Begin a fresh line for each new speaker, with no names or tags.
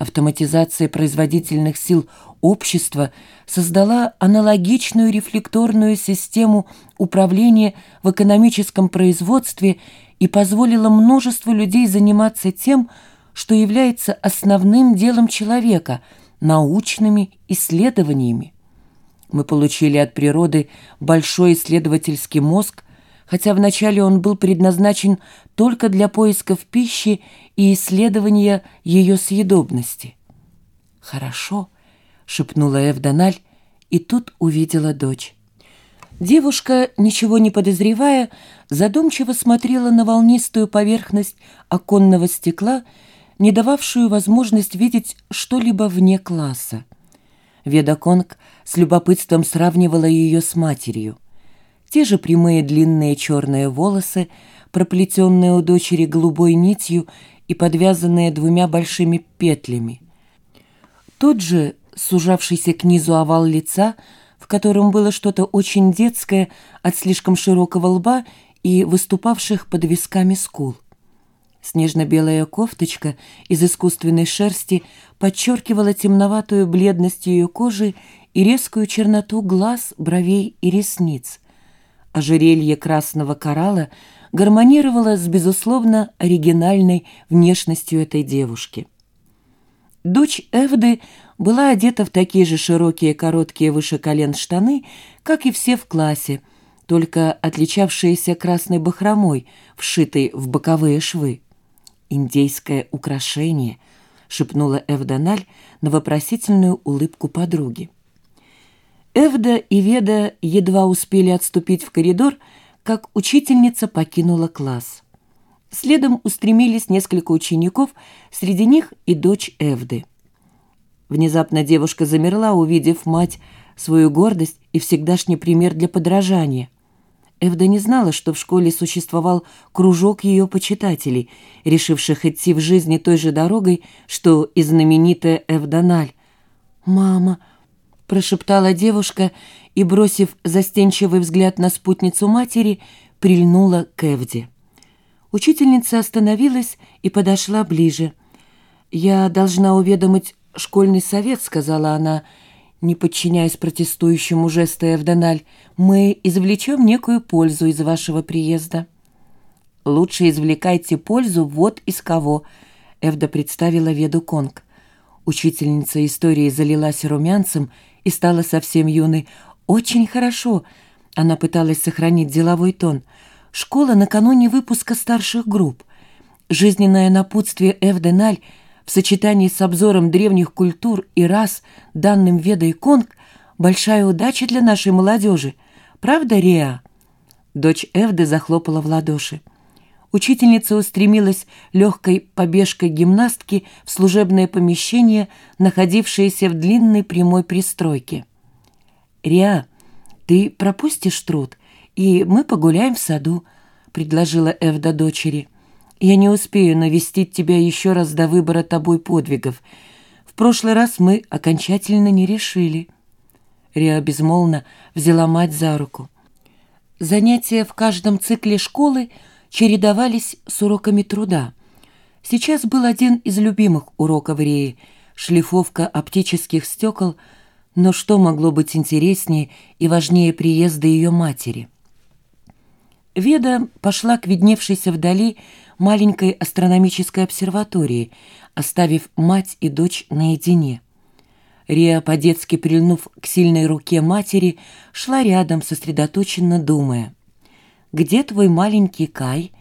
Автоматизация производительных сил общества создала аналогичную рефлекторную систему управления в экономическом производстве и позволила множеству людей заниматься тем, что является основным делом человека – научными исследованиями. Мы получили от природы большой исследовательский мозг, хотя вначале он был предназначен только для поисков пищи и исследования ее съедобности. «Хорошо», — шепнула Эвдональ, и тут увидела дочь. Девушка, ничего не подозревая, задумчиво смотрела на волнистую поверхность оконного стекла, не дававшую возможность видеть что-либо вне класса. Веда Конг с любопытством сравнивала ее с матерью. Те же прямые длинные черные волосы, проплетенные у дочери голубой нитью и подвязанные двумя большими петлями. Тот же сужавшийся к низу овал лица, в котором было что-то очень детское от слишком широкого лба и выступавших под висками скул. Снежно-белая кофточка из искусственной шерсти подчеркивала темноватую бледность ее кожи и резкую черноту глаз, бровей и ресниц. Ожерелье красного коралла гармонировало с, безусловно, оригинальной внешностью этой девушки. Дочь Эвды была одета в такие же широкие короткие выше колен штаны, как и все в классе, только отличавшиеся красной бахромой, вшитой в боковые швы. «Индейское украшение», — шепнула Эвданаль на вопросительную улыбку подруги. Эвда и Веда едва успели отступить в коридор, как учительница покинула класс. Следом устремились несколько учеников, среди них и дочь Эвды. Внезапно девушка замерла, увидев мать, свою гордость и всегдашний пример для подражания. Эвда не знала, что в школе существовал кружок ее почитателей, решивших идти в жизни той же дорогой, что и знаменитая Эвданаль. «Мама!» Прошептала девушка и, бросив застенчивый взгляд на спутницу матери, прильнула к Эвде. Учительница остановилась и подошла ближе. «Я должна уведомить школьный совет», — сказала она, не подчиняясь протестующему жесту Эвдональ. «Мы извлечем некую пользу из вашего приезда». «Лучше извлекайте пользу вот из кого», — Эвда представила Веду Конг. Учительница истории залилась румянцем и стала совсем юной. «Очень хорошо!» Она пыталась сохранить деловой тон. «Школа накануне выпуска старших групп. Жизненное напутствие Эвденаль в сочетании с обзором древних культур и рас, данным Ведой Конг, большая удача для нашей молодежи. Правда, Реа?» Дочь Эвды захлопала в ладоши. Учительница устремилась легкой побежкой гимнастки в служебное помещение, находившееся в длинной прямой пристройке. «Риа, ты пропустишь труд, и мы погуляем в саду», — предложила Эвда дочери. «Я не успею навестить тебя еще раз до выбора тобой подвигов. В прошлый раз мы окончательно не решили». Риа безмолвно взяла мать за руку. Занятия в каждом цикле школы — чередовались с уроками труда. Сейчас был один из любимых уроков Реи — шлифовка оптических стекол, но что могло быть интереснее и важнее приезда ее матери? Веда пошла к видневшейся вдали маленькой астрономической обсерватории, оставив мать и дочь наедине. Риа, по-детски прильнув к сильной руке матери, шла рядом, сосредоточенно думая — где твой маленький Кай?»